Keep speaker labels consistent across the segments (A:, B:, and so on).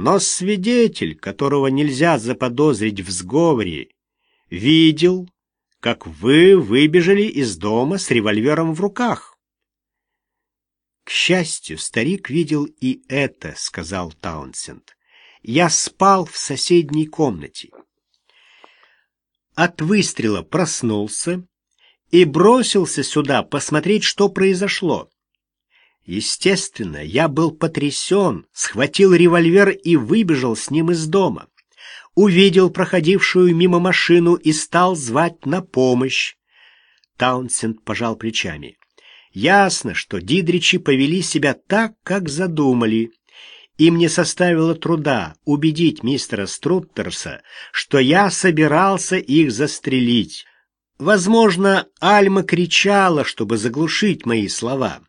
A: Но свидетель, которого нельзя заподозрить в сговоре, видел, как вы выбежали из дома с револьвером в руках. К счастью, старик видел и это, сказал Таунсенд. Я спал в соседней комнате. От выстрела проснулся и бросился сюда посмотреть, что произошло. Естественно, я был потрясен, схватил револьвер и выбежал с ним из дома. Увидел проходившую мимо машину и стал звать на помощь. Таунсенд пожал плечами. Ясно, что Дидричи повели себя так, как задумали. И мне составило труда убедить мистера Струттерса, что я собирался их застрелить. Возможно, Альма кричала, чтобы заглушить мои слова.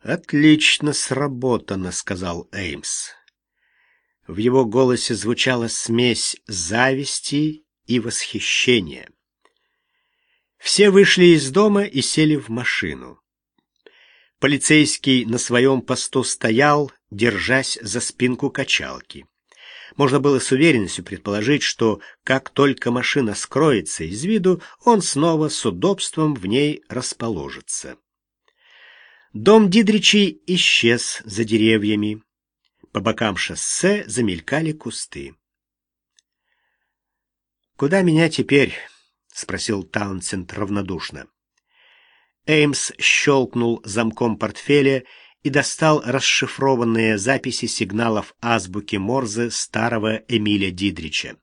A: «Отлично сработано», — сказал Эймс. В его голосе звучала смесь зависти и восхищения. Все вышли из дома и сели в машину. Полицейский на своем посту стоял, держась за спинку качалки. Можно было с уверенностью предположить, что как только машина скроется из виду, он снова с удобством в ней расположится. Дом Дидричей исчез за деревьями. По бокам шоссе замелькали кусты. «Куда меня теперь?» — спросил Таунсенд равнодушно. Эймс щелкнул замком портфеля и достал расшифрованные записи сигналов азбуки Морзе старого Эмиля Дидрича.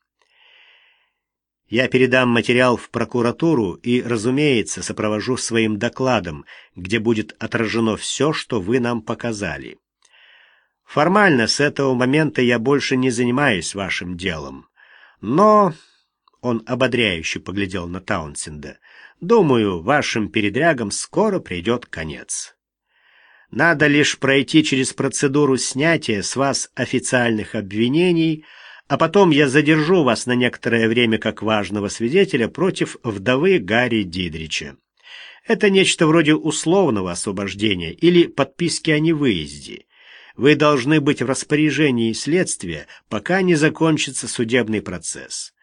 A: Я передам материал в прокуратуру и, разумеется, сопровожу своим докладом, где будет отражено все, что вы нам показали. Формально с этого момента я больше не занимаюсь вашим делом. Но, — он ободряюще поглядел на Таунсенда, — думаю, вашим передрягам скоро придет конец. Надо лишь пройти через процедуру снятия с вас официальных обвинений — а потом я задержу вас на некоторое время как важного свидетеля против вдовы Гарри Дидрича. Это нечто вроде условного освобождения или подписки о невыезде. Вы должны быть в распоряжении следствия, пока не закончится судебный процесс.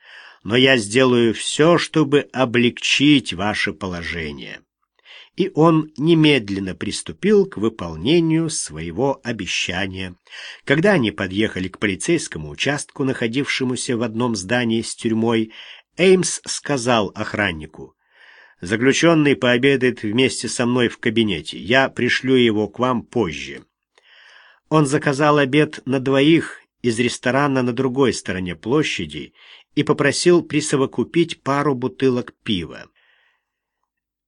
A: Но я сделаю все, чтобы облегчить ваше положение и он немедленно приступил к выполнению своего обещания. Когда они подъехали к полицейскому участку, находившемуся в одном здании с тюрьмой, Эймс сказал охраннику, «Заключенный пообедает вместе со мной в кабинете. Я пришлю его к вам позже». Он заказал обед на двоих из ресторана на другой стороне площади и попросил присовокупить пару бутылок пива.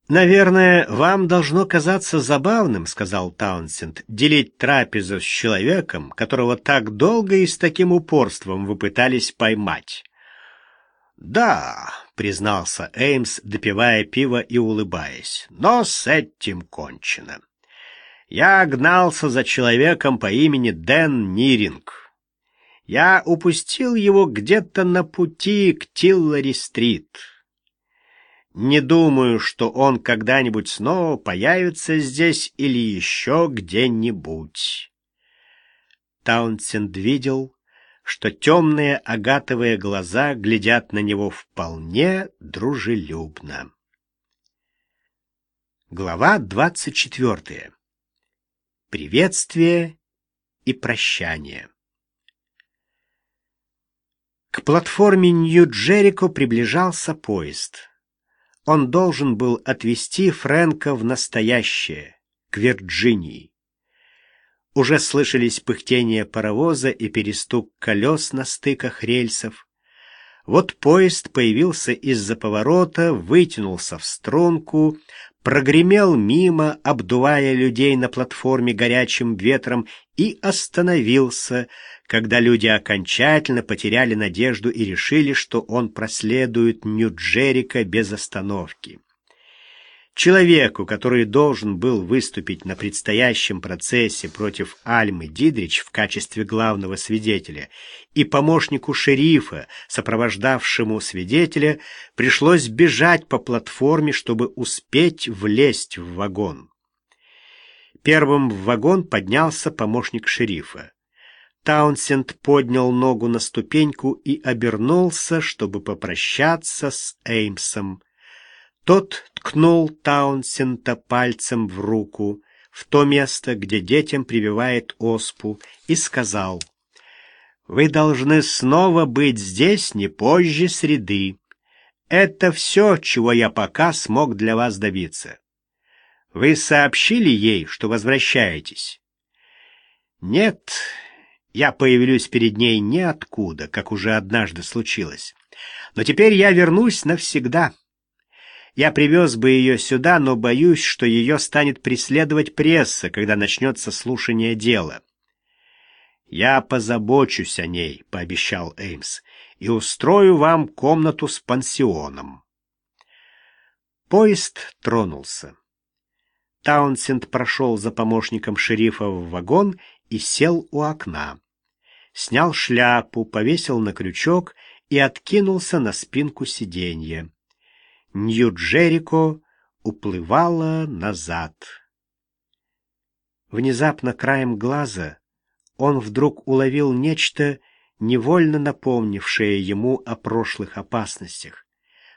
A: «Наверное, вам должно казаться забавным, — сказал Таунсенд, — делить трапезу с человеком, которого так долго и с таким упорством вы пытались поймать». «Да», — признался Эймс, допивая пиво и улыбаясь, — «но с этим кончено. Я гнался за человеком по имени Дэн Ниринг. Я упустил его где-то на пути к Тиллари-стрит». Не думаю, что он когда-нибудь снова появится здесь или еще где-нибудь. Таунсенд видел, что темные агатовые глаза глядят на него вполне дружелюбно. Глава двадцать четвертая. Приветствие и прощание. К платформе Нью-Джерико приближался поезд. Он должен был отвезти Фрэнка в настоящее, к Вирджинии. Уже слышались пыхтение паровоза и перестук колес на стыках рельсов. Вот поезд появился из-за поворота, вытянулся в струнку, прогремел мимо, обдувая людей на платформе горячим ветром, и остановился, когда люди окончательно потеряли надежду и решили, что он проследует Нью-Джерика без остановки. Человеку, который должен был выступить на предстоящем процессе против Альмы Дидрич в качестве главного свидетеля, и помощнику шерифа, сопровождавшему свидетеля, пришлось бежать по платформе, чтобы успеть влезть в вагон. Первым в вагон поднялся помощник шерифа. Таунсенд поднял ногу на ступеньку и обернулся, чтобы попрощаться с Эймсом. Тот ткнул Таунсента пальцем в руку, в то место, где детям прививает оспу, и сказал, «Вы должны снова быть здесь не позже среды. Это все, чего я пока смог для вас добиться. Вы сообщили ей, что возвращаетесь?» «Нет, я появлюсь перед ней ниоткуда, как уже однажды случилось. Но теперь я вернусь навсегда». Я привез бы ее сюда, но боюсь, что ее станет преследовать пресса, когда начнется слушание дела. «Я позабочусь о ней», — пообещал Эймс, — «и устрою вам комнату с пансионом». Поезд тронулся. Таунсенд прошел за помощником шерифа в вагон и сел у окна. Снял шляпу, повесил на крючок и откинулся на спинку сиденья. Нью-Джерико уплывала назад. Внезапно краем глаза он вдруг уловил нечто, невольно напомнившее ему о прошлых опасностях.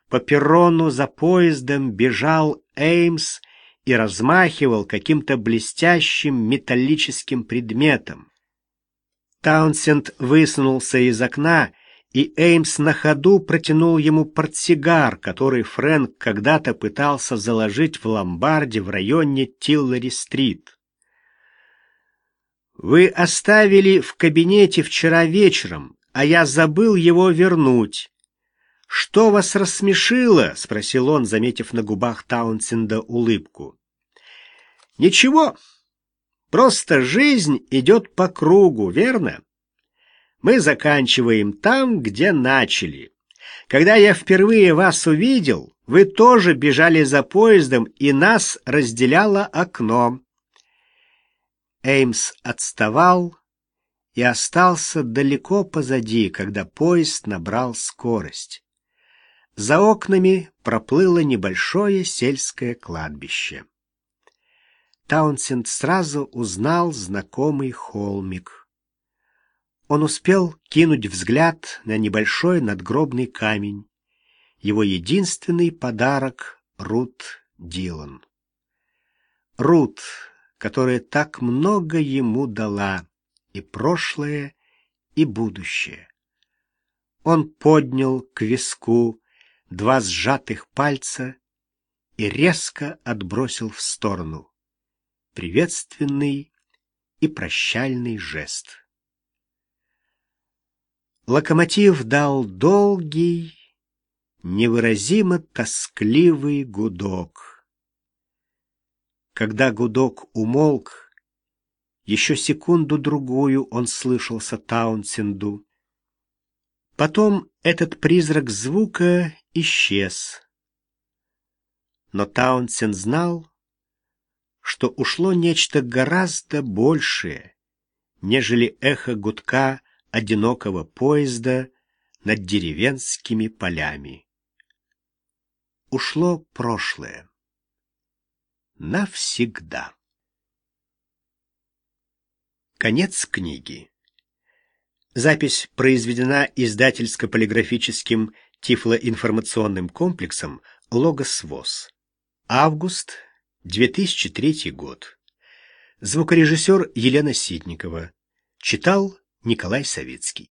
A: По перрону за поездом бежал Эймс и размахивал каким-то блестящим металлическим предметом. Таунсенд высунулся из окна и Эймс на ходу протянул ему портсигар, который Фрэнк когда-то пытался заложить в ломбарде в районе Тиллери-стрит. «Вы оставили в кабинете вчера вечером, а я забыл его вернуть». «Что вас рассмешило?» — спросил он, заметив на губах Таунсенда улыбку. «Ничего, просто жизнь идет по кругу, верно?» Мы заканчиваем там, где начали. Когда я впервые вас увидел, вы тоже бежали за поездом, и нас разделяло окно. Эймс отставал и остался далеко позади, когда поезд набрал скорость. За окнами проплыло небольшое сельское кладбище. Таунсенд сразу узнал знакомый холмик. Он успел кинуть взгляд на небольшой надгробный камень, его единственный подарок Рут Дилан. Рут, которая так много ему дала, и прошлое, и будущее. Он поднял к виску два сжатых пальца и резко отбросил в сторону приветственный и прощальный жест. Локомотив дал долгий, невыразимо тоскливый гудок. Когда гудок умолк, еще секунду-другую он слышался Таунсенду. Потом этот призрак звука исчез. Но Таунсенд знал, что ушло нечто гораздо большее, нежели эхо гудка одинокого поезда над деревенскими полями. Ушло прошлое. Навсегда. Конец книги. Запись произведена издательско-полиграфическим тифлоинформационным комплексом «Логос ВОЗ». Август 2003 год. Звукорежиссер Елена Ситникова. Читал Николай Савицкий